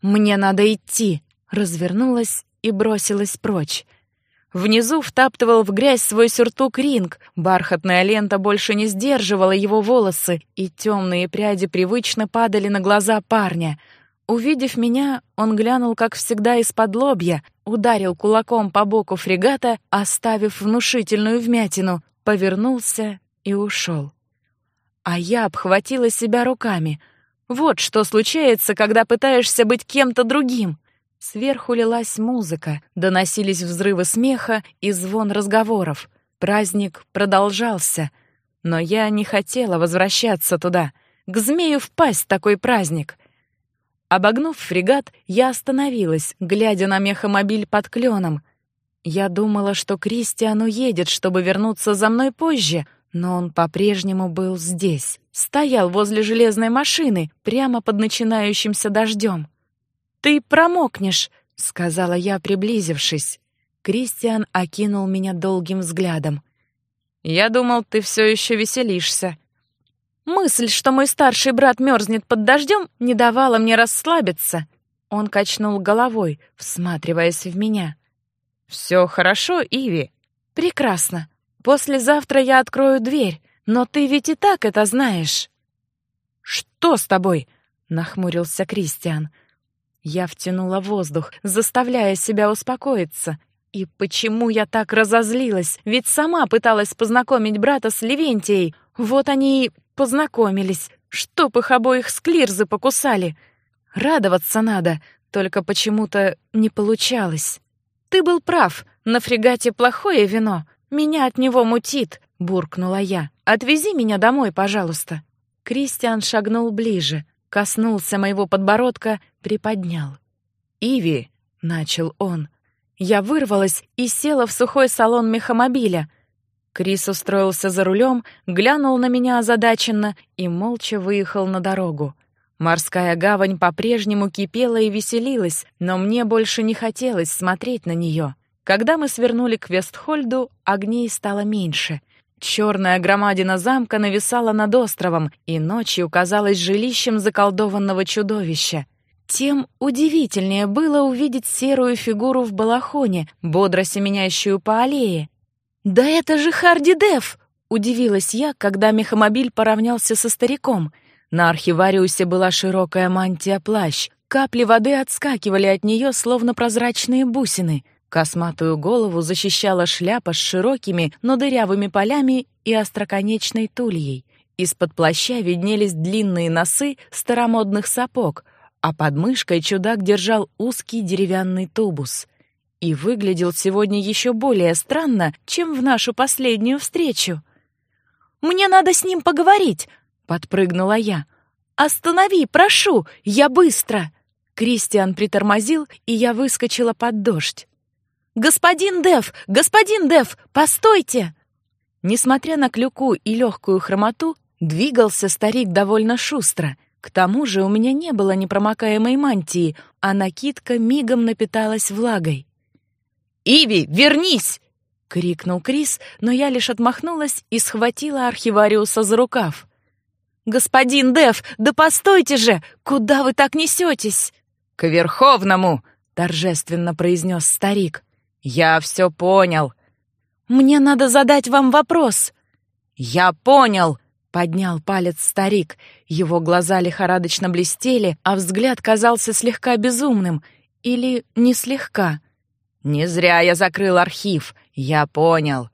S1: «Мне надо идти», — развернулась и бросилась прочь. Внизу втаптывал в грязь свой сюртук ринг, бархатная лента больше не сдерживала его волосы, и темные пряди привычно падали на глаза парня — Увидев меня, он глянул, как всегда, из-под лобья, ударил кулаком по боку фрегата, оставив внушительную вмятину, повернулся и ушел. А я обхватила себя руками. Вот что случается, когда пытаешься быть кем-то другим. Сверху лилась музыка, доносились взрывы смеха и звон разговоров. Праздник продолжался, но я не хотела возвращаться туда. К змею впасть такой праздник — Обогнув фрегат, я остановилась, глядя на мехомобиль под кленом. Я думала, что Кристиан уедет, чтобы вернуться за мной позже, но он по-прежнему был здесь. Стоял возле железной машины, прямо под начинающимся дождем. «Ты промокнешь», — сказала я, приблизившись. Кристиан окинул меня долгим взглядом. «Я думал, ты все еще веселишься», Мысль, что мой старший брат мерзнет под дождем, не давала мне расслабиться. Он качнул головой, всматриваясь в меня. «Все хорошо, Иви?» «Прекрасно. Послезавтра я открою дверь, но ты ведь и так это знаешь». «Что с тобой?» — нахмурился Кристиан. Я втянула воздух, заставляя себя успокоиться. И почему я так разозлилась? Ведь сама пыталась познакомить брата с Левентией. Вот они и Познакомились, чтоб их обоих склирзы покусали. Радоваться надо, только почему-то не получалось. Ты был прав, на фрегате плохое вино, меня от него мутит, буркнула я. Отвези меня домой, пожалуйста. Кристиан шагнул ближе, коснулся моего подбородка, приподнял. «Иви!» — начал он. Я вырвалась и села в сухой салон мехомобиля. Крис устроился за рулем, глянул на меня озадаченно и молча выехал на дорогу. Морская гавань по-прежнему кипела и веселилась, но мне больше не хотелось смотреть на нее. Когда мы свернули к Вестхольду, огней стало меньше. Черная громадина замка нависала над островом, и ночью казалась жилищем заколдованного чудовища. Тем удивительнее было увидеть серую фигуру в балахоне, бодро семенящую по аллее. «Да это же Харди Дев!» — удивилась я, когда мехомобиль поравнялся со стариком. На архивариусе была широкая мантия-плащ. Капли воды отскакивали от нее, словно прозрачные бусины. Косматую голову защищала шляпа с широкими, но дырявыми полями и остроконечной тульей. Из-под плаща виднелись длинные носы старомодных сапог, а под мышкой чудак держал узкий деревянный тубус — и выглядел сегодня еще более странно, чем в нашу последнюю встречу. «Мне надо с ним поговорить!» — подпрыгнула я. «Останови, прошу! Я быстро!» Кристиан притормозил, и я выскочила под дождь. «Господин Дев! Господин Дев! Постойте!» Несмотря на клюку и легкую хромоту, двигался старик довольно шустро. К тому же у меня не было непромокаемой мантии, а накидка мигом напиталась влагой. «Иви, вернись!» — крикнул Крис, но я лишь отмахнулась и схватила архивариуса за рукав. «Господин Дев, да постойте же! Куда вы так несетесь?» «К Верховному!» — торжественно произнес старик. «Я все понял!» «Мне надо задать вам вопрос!» «Я понял!» — поднял палец старик. Его глаза лихорадочно блестели, а взгляд казался слегка безумным. Или не слегка. «Не зря я закрыл архив. Я понял».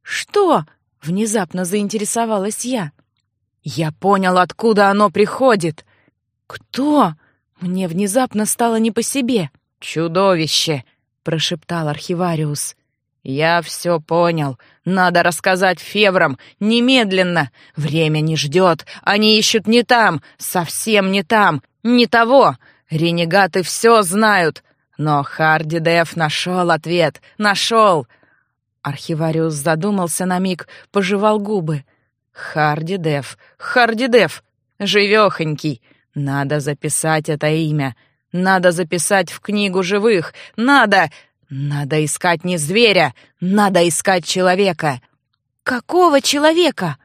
S1: «Что?» — внезапно заинтересовалась я. Я понял, откуда оно приходит. Кто? Мне внезапно стало не по себе. Чудовище, прошептал архивариус. Я все понял. Надо рассказать феврам немедленно. Время не ждет. Они ищут не там, совсем не там, не того. Ренегаты все знают. Но Харди Деф нашел ответ. Нашел. Архивариус задумался на миг, пожевал губы. Харди Дев, Харди Дев, живехонький. Надо записать это имя. Надо записать в книгу живых. Надо... Надо искать не зверя, надо искать человека. Какого человека?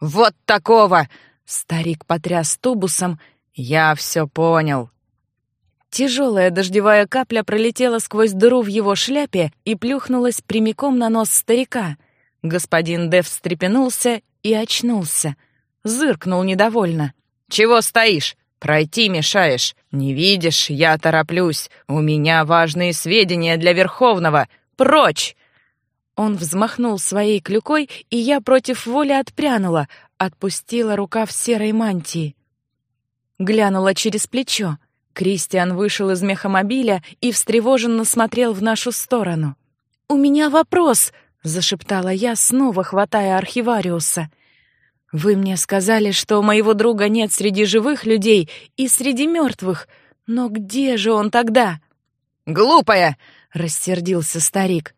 S1: Вот такого. Старик потряс тубусом. Я все понял. Тяжелая дождевая капля пролетела сквозь дыру в его шляпе и плюхнулась прямиком на нос старика. Господин Дев встрепенулся и очнулся. Зыркнул недовольно. «Чего стоишь? Пройти мешаешь. Не видишь, я тороплюсь. У меня важные сведения для Верховного. Прочь!» Он взмахнул своей клюкой, и я против воли отпрянула, отпустила рукав серой мантии. Глянула через плечо. Кристиан вышел из мехомобиля и встревоженно смотрел в нашу сторону. «У меня вопрос!» — зашептала я, снова хватая архивариуса. «Вы мне сказали, что моего друга нет среди живых людей и среди мертвых. Но где же он тогда?» «Глупая!» — рассердился старик.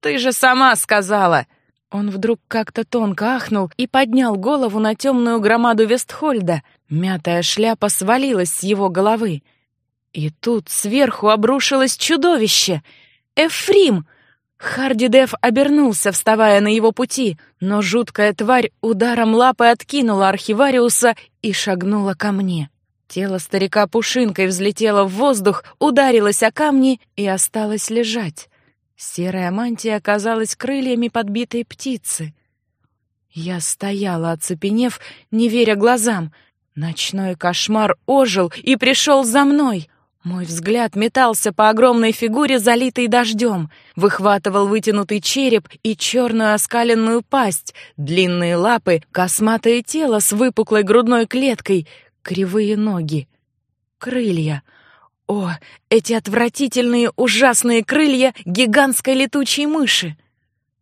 S1: «Ты же сама сказала!» Он вдруг как-то тонко ахнул и поднял голову на темную громаду Вестхольда. Мятая шляпа свалилась с его головы. И тут сверху обрушилось чудовище. «Эфрим!» Харди Дев обернулся, вставая на его пути, но жуткая тварь ударом лапы откинула архивариуса и шагнула ко мне. Тело старика пушинкой взлетело в воздух, ударилось о камни и осталось лежать. Серая мантия оказалась крыльями подбитой птицы. Я стояла, оцепенев, не веря глазам. Ночной кошмар ожил и пришел за мной. Мой взгляд метался по огромной фигуре, залитой дождем, выхватывал вытянутый череп и черную оскаленную пасть, длинные лапы, косматое тело с выпуклой грудной клеткой, кривые ноги, крылья. О, эти отвратительные, ужасные крылья гигантской летучей мыши!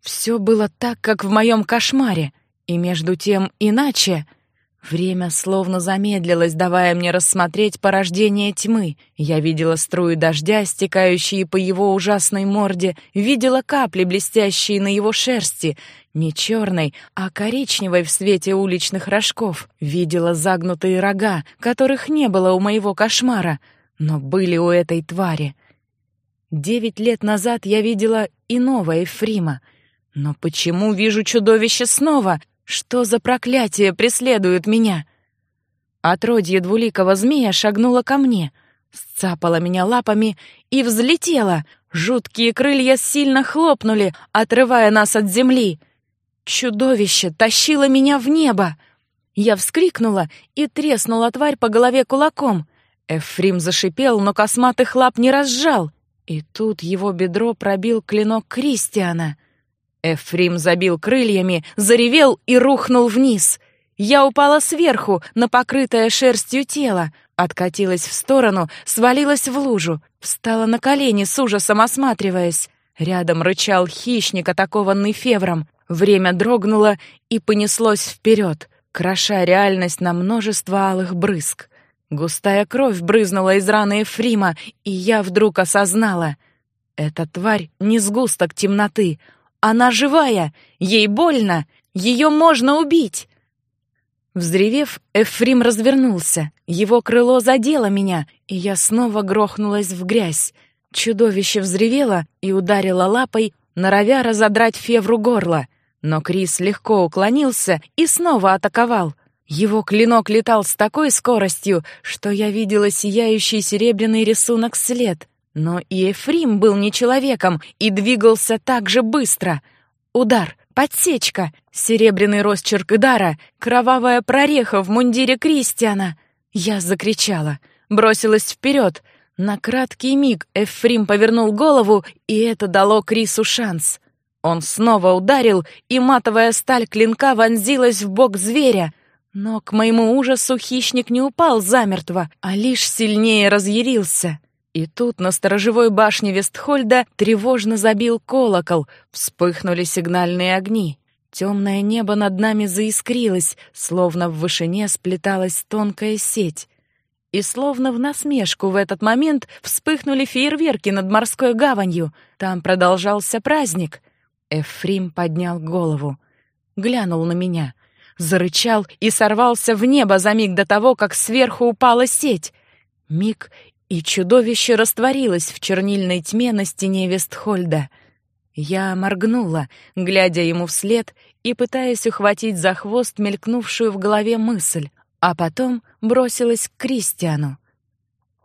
S1: Все было так, как в моем кошмаре, и между тем иначе — Время словно замедлилось, давая мне рассмотреть порождение тьмы. Я видела струи дождя, стекающие по его ужасной морде, видела капли, блестящие на его шерсти, не черной, а коричневой в свете уличных рожков. Видела загнутые рога, которых не было у моего кошмара, но были у этой твари. Девять лет назад я видела иного Эфрима. Но почему вижу чудовище снова? Что за проклятие преследует меня? Отродье двуликого змея шагнуло ко мне, сцапала меня лапами и взлетела. Жуткие крылья сильно хлопнули, отрывая нас от земли. Чудовище тащило меня в небо. Я вскрикнула и треснула тварь по голове кулаком. Эфрим зашипел, но косматых лап не разжал. И тут его бедро пробил клинок Кристиана. Эфрим забил крыльями, заревел и рухнул вниз. Я упала сверху, на покрытое шерстью тело, откатилась в сторону, свалилась в лужу, встала на колени с ужасом осматриваясь. Рядом рычал хищник, атакованный февром. Время дрогнуло и понеслось вперед, кроша реальность на множество алых брызг. Густая кровь брызнула из раны Эфрима, и я вдруг осознала — эта тварь не сгусток темноты — Она живая! Ей больно! Ее можно убить!» Взревев, Эфрим развернулся. Его крыло задело меня, и я снова грохнулась в грязь. Чудовище взревело и ударило лапой, норовя разодрать Февру горло. Но Крис легко уклонился и снова атаковал. Его клинок летал с такой скоростью, что я видела сияющий серебряный рисунок след. Но и Эфрим был не человеком и двигался так же быстро. Удар, подсечка, серебряный росчерк дара, кровавая прореха в мундире Кристиана. Я закричала, бросилась вперед. На краткий миг Эфрим повернул голову, и это дало Крису шанс. Он снова ударил, и матовая сталь клинка вонзилась в бок зверя — но, к моему ужасу, хищник не упал замертво, а лишь сильнее разъярился. И тут на сторожевой башне Вестхольда тревожно забил колокол, вспыхнули сигнальные огни. Темное небо над нами заискрилось, словно в вышине сплеталась тонкая сеть. И словно в насмешку в этот момент вспыхнули фейерверки над морской гаванью. Там продолжался праздник. Эфрим поднял голову, глянул на меня — зарычал и сорвался в небо за миг до того, как сверху упала сеть. Миг, и чудовище растворилось в чернильной тьме на стене Вестхольда. Я моргнула, глядя ему вслед и пытаясь ухватить за хвост мелькнувшую в голове мысль, а потом бросилась к Кристиану.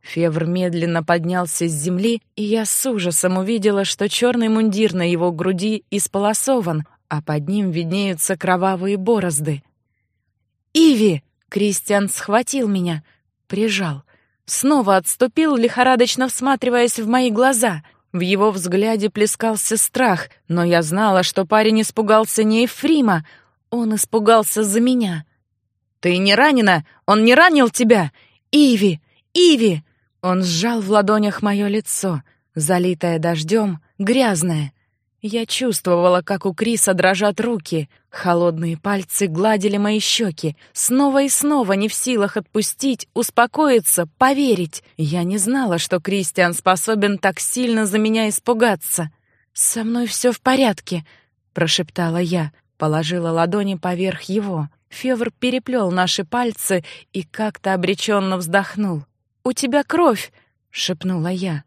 S1: Февр медленно поднялся с земли, и я с ужасом увидела, что черный мундир на его груди исполосован, а под ним виднеются кровавые борозды. «Иви!» — Кристиан схватил меня, прижал. Снова отступил, лихорадочно всматриваясь в мои глаза. В его взгляде плескался страх, но я знала, что парень испугался не Ефрима, он испугался за меня. «Ты не ранена? Он не ранил тебя? Иви! Иви!» Он сжал в ладонях мое лицо, залитое дождем, грязное. Я чувствовала, как у Криса дрожат руки. Холодные пальцы гладили мои щеки. Снова и снова не в силах отпустить, успокоиться, поверить. Я не знала, что Кристиан способен так сильно за меня испугаться. «Со мной все в порядке», — прошептала я. Положила ладони поверх его. Февр переплел наши пальцы и как-то обреченно вздохнул. «У тебя кровь!» — шепнула я.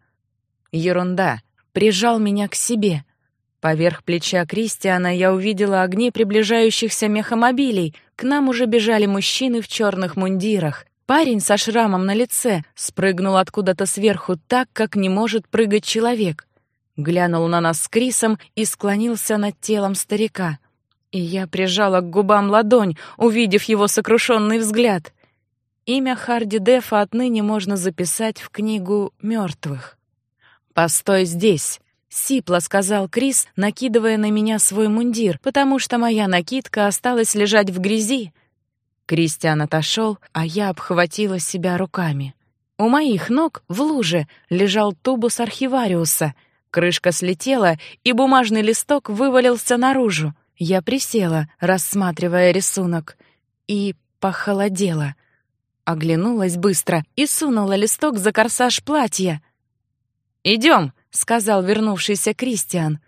S1: «Ерунда!» — прижал меня к себе — Поверх плеча Кристиана я увидела огни приближающихся мехомобилей. К нам уже бежали мужчины в черных мундирах. Парень со шрамом на лице спрыгнул откуда-то сверху так, как не может прыгать человек. Глянул на нас с Крисом и склонился над телом старика. И я прижала к губам ладонь, увидев его сокрушенный взгляд. Имя Харди Дефа отныне можно записать в книгу мертвых. «Постой здесь», Сипло сказал Крис, накидывая на меня свой мундир, потому что моя накидка осталась лежать в грязи. Кристиан отошел, а я обхватила себя руками. У моих ног в луже лежал тубус архивариуса. Крышка слетела, и бумажный листок вывалился наружу. Я присела, рассматривая рисунок, и похолодела. Оглянулась быстро и сунула листок за корсаж платья. «Идем!» — сказал вернувшийся Кристиан.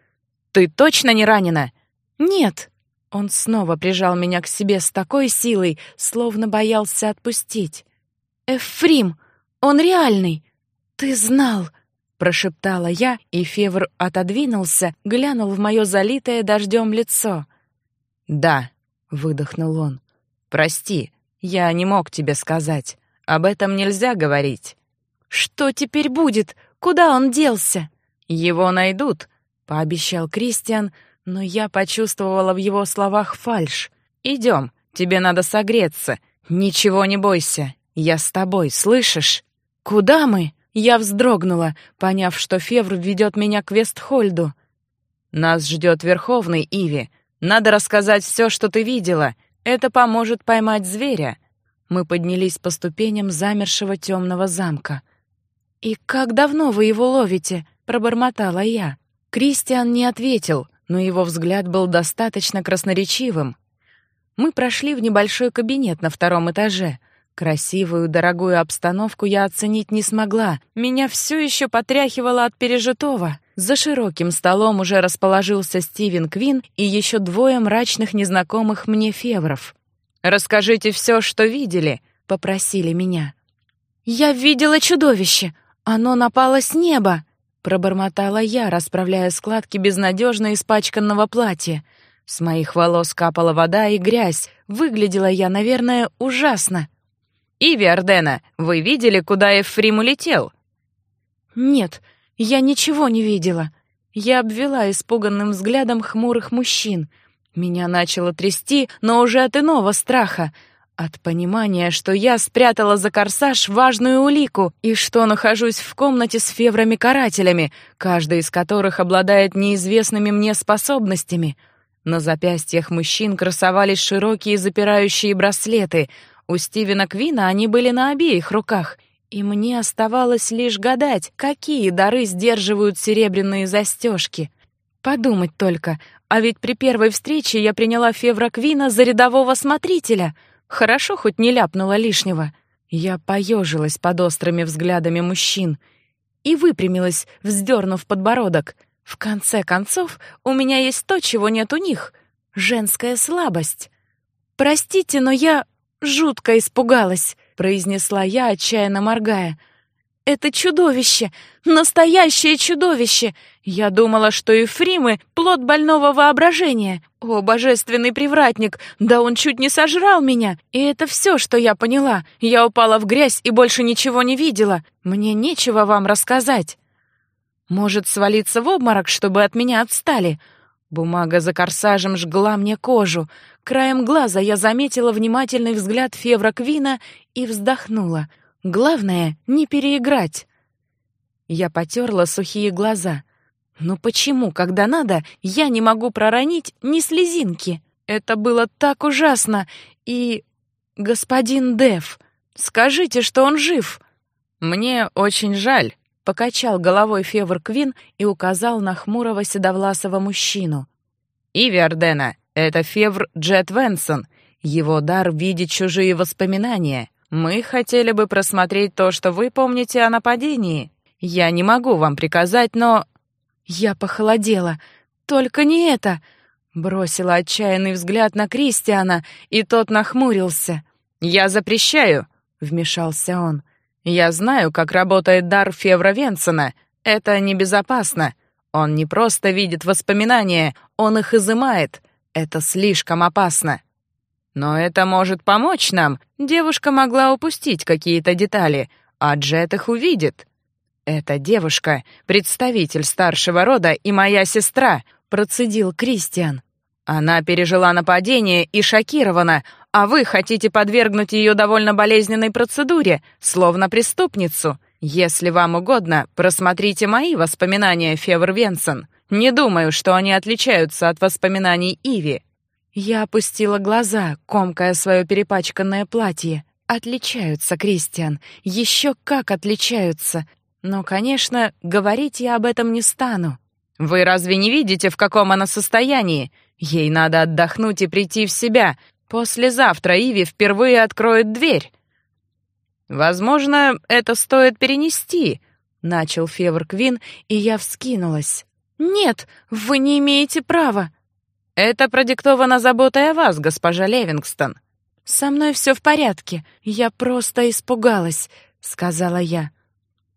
S1: «Ты точно не ранена?» «Нет». Он снова прижал меня к себе с такой силой, словно боялся отпустить. «Эфрим, он реальный! Ты знал!» Прошептала я, и Февр отодвинулся, глянул в мое залитое дождем лицо. «Да», — выдохнул он. «Прости, я не мог тебе сказать. Об этом нельзя говорить». «Что теперь будет? Куда он делся?» «Его найдут», — пообещал Кристиан, но я почувствовала в его словах фальшь. «Идем, тебе надо согреться. Ничего не бойся, я с тобой, слышишь?» «Куда мы?» Я вздрогнула, поняв, что Февр ведет меня к Вестхольду. «Нас ждет Верховный, Иви. Надо рассказать все, что ты видела. Это поможет поймать зверя». Мы поднялись по ступеням замершего темного замка. «И как давно вы его ловите?» — пробормотала я. Кристиан не ответил, но его взгляд был достаточно красноречивым. Мы прошли в небольшой кабинет на втором этаже. Красивую, дорогую обстановку я оценить не смогла. Меня все еще потряхивало от пережитого. За широким столом уже расположился Стивен Квин и еще двое мрачных незнакомых мне февров. «Расскажите все, что видели», — попросили меня. «Я видела чудовище. Оно напало с неба», — пробормотала я, расправляя складки безнадежно испачканного платья. С моих волос капала вода и грязь. Выглядела я, наверное, ужасно. «Иви Ардена, вы видели, куда Эфрим улетел?» «Нет, я ничего не видела». Я обвела испуганным взглядом хмурых мужчин. Меня начало трясти, но уже от иного страха. От понимания, что я спрятала за корсаж важную улику и что нахожусь в комнате с феврами-карателями, каждый из которых обладает неизвестными мне способностями — на запястьях мужчин красовались широкие запирающие браслеты. У Стивена Квина они были на обеих руках. И мне оставалось лишь гадать, какие дары сдерживают серебряные застежки. Подумать только, а ведь при первой встрече я приняла Февра Квина за рядового смотрителя. Хорошо хоть не ляпнула лишнего. Я поежилась под острыми взглядами мужчин и выпрямилась, вздернув подбородок — в конце концов, у меня есть то, чего нет у них — женская слабость. «Простите, но я жутко испугалась», — произнесла я, отчаянно моргая. «Это чудовище! Настоящее чудовище! Я думала, что Ефримы — плод больного воображения. О, божественный привратник! Да он чуть не сожрал меня! И это все, что я поняла. Я упала в грязь и больше ничего не видела. Мне нечего вам рассказать». Может, свалиться в обморок, чтобы от меня отстали? Бумага за корсажем жгла мне кожу. Краем глаза я заметила внимательный взгляд Февра Квина и вздохнула. Главное — не переиграть. Я потерла сухие глаза. Но почему, когда надо, я не могу проронить ни слезинки? Это было так ужасно. И... Господин Дев, скажите, что он жив. Мне очень жаль. Покачал головой Февр Квин и указал на хмурого седовласого мужчину. «Иви Ардена, это Февр Джет Венсон. Его дар — видеть чужие воспоминания. Мы хотели бы просмотреть то, что вы помните о нападении. Я не могу вам приказать, но...» Я похолодела. «Только не это!» Бросила отчаянный взгляд на Кристиана, и тот нахмурился. «Я запрещаю!» — вмешался он. Я знаю, как работает дар Февра Венсона. Это небезопасно. Он не просто видит воспоминания, он их изымает. Это слишком опасно. Но это может помочь нам. Девушка могла упустить какие-то детали, а Джет их увидит. Эта девушка — представитель старшего рода и моя сестра, процедил Кристиан. Она пережила нападение и шокирована, а вы хотите подвергнуть ее довольно болезненной процедуре, словно преступницу. Если вам угодно, просмотрите мои воспоминания, Февр Венсон. Не думаю, что они отличаются от воспоминаний Иви». Я опустила глаза, комкая свое перепачканное платье. «Отличаются, Кристиан. Еще как отличаются. Но, конечно, говорить я об этом не стану. Вы разве не видите, в каком она состоянии? Ей надо отдохнуть и прийти в себя. Послезавтра Иви впервые откроет дверь. Возможно, это стоит перенести, начал Февр Квин, и я вскинулась. Нет, вы не имеете права. Это продиктовано заботой о вас, госпожа Левингстон. Со мной все в порядке. Я просто испугалась, сказала я.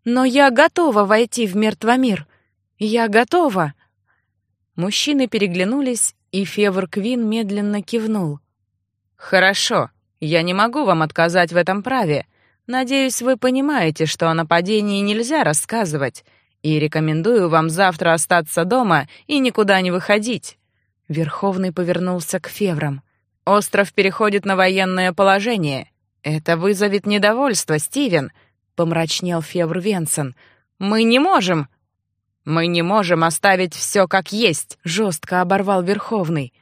S1: Но я готова войти в мертвомир. Я готова. Мужчины переглянулись, и Февр Квин медленно кивнул. «Хорошо, я не могу вам отказать в этом праве. Надеюсь, вы понимаете, что о нападении нельзя рассказывать, и рекомендую вам завтра остаться дома и никуда не выходить». Верховный повернулся к Феврам. «Остров переходит на военное положение. Это вызовет недовольство, Стивен», — помрачнел Февр Венсон. «Мы не можем...» «Мы не можем оставить все как есть», — жестко оборвал Верховный.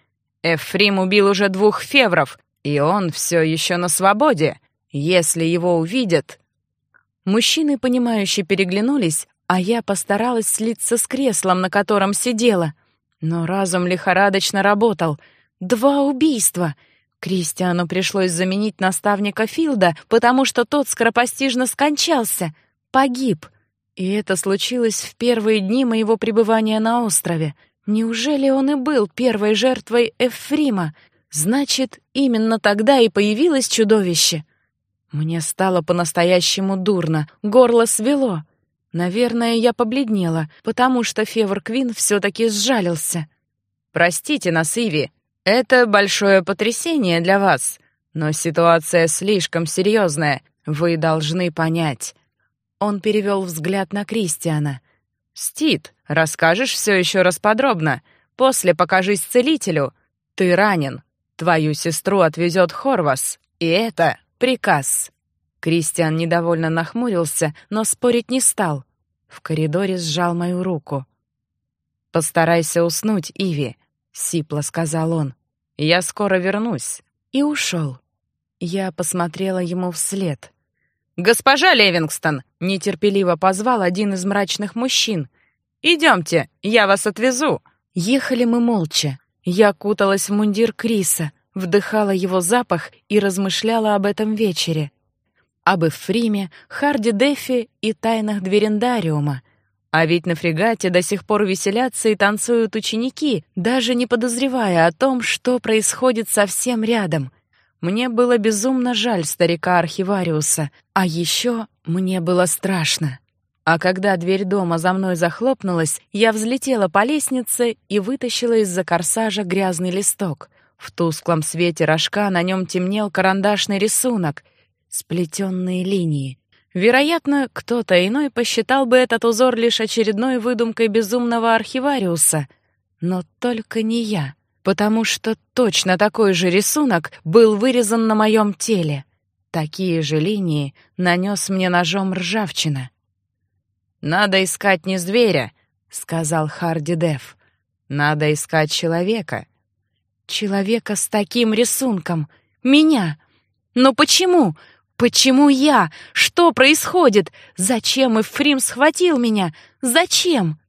S1: «Эфрим убил уже двух февров, и он все еще на свободе. Если его увидят...» Мужчины, понимающе переглянулись, а я постаралась слиться с креслом, на котором сидела. Но разум лихорадочно работал. Два убийства! Кристиану пришлось заменить наставника Филда, потому что тот скоропостижно скончался. Погиб. И это случилось в первые дни моего пребывания на острове. Неужели он и был первой жертвой Эфрима? Значит, именно тогда и появилось чудовище. Мне стало по-настоящему дурно, горло свело. Наверное, я побледнела, потому что Февр Квин все-таки сжалился. «Простите нас, Иви, это большое потрясение для вас, но ситуация слишком серьезная, вы должны понять». Он перевел взгляд на Кристиана. «Стит, расскажешь все еще раз подробно. После покажись целителю. Ты ранен. Твою сестру отвезет Хорвас. И это приказ». Кристиан недовольно нахмурился, но спорить не стал. В коридоре сжал мою руку. «Постарайся уснуть, Иви», — сипло сказал он. «Я скоро вернусь». И ушел. Я посмотрела ему вслед. «Госпожа Левингстон!» — нетерпеливо позвал один из мрачных мужчин. «Идемте, я вас отвезу». Ехали мы молча. Я куталась в мундир Криса, вдыхала его запах и размышляла об этом вечере об Эфриме, Харди Дефи и тайнах Дверендариума. А ведь на фрегате до сих пор веселятся и танцуют ученики, даже не подозревая о том, что происходит совсем рядом. Мне было безумно жаль старика-архивариуса, а еще мне было страшно. А когда дверь дома за мной захлопнулась, я взлетела по лестнице и вытащила из-за корсажа грязный листок. В тусклом свете рожка на нем темнел карандашный рисунок — сплетенные линии. Вероятно, кто-то иной посчитал бы этот узор лишь очередной выдумкой безумного архивариуса. Но только не я, потому что точно такой же рисунок был вырезан на моем теле. Такие же линии нанес мне ножом ржавчина. «Надо искать не зверя», — сказал Харди Дев. «Надо искать человека». «Человека с таким рисунком! Меня! Но почему? Почему я? Что происходит? Зачем Эфрим схватил меня? Зачем?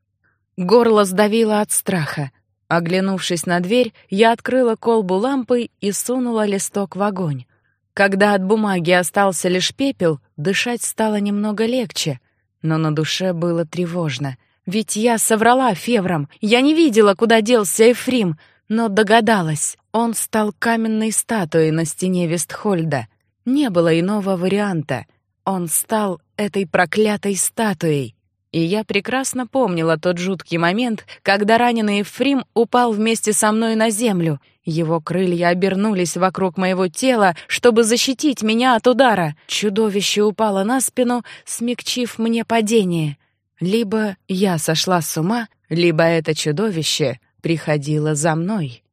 S1: Горло сдавило от страха. Оглянувшись на дверь, я открыла колбу лампы и сунула листок в огонь. Когда от бумаги остался лишь пепел, дышать стало немного легче, но на душе было тревожно. Ведь я соврала Феврам, я не видела, куда делся Эфрим, но догадалась. Он стал каменной статуей на стене Вестхольда — не было иного варианта. Он стал этой проклятой статуей. И я прекрасно помнила тот жуткий момент, когда раненый Ефрим упал вместе со мной на землю. Его крылья обернулись вокруг моего тела, чтобы защитить меня от удара. Чудовище упало на спину, смягчив мне падение. Либо я сошла с ума, либо это чудовище приходило за мной.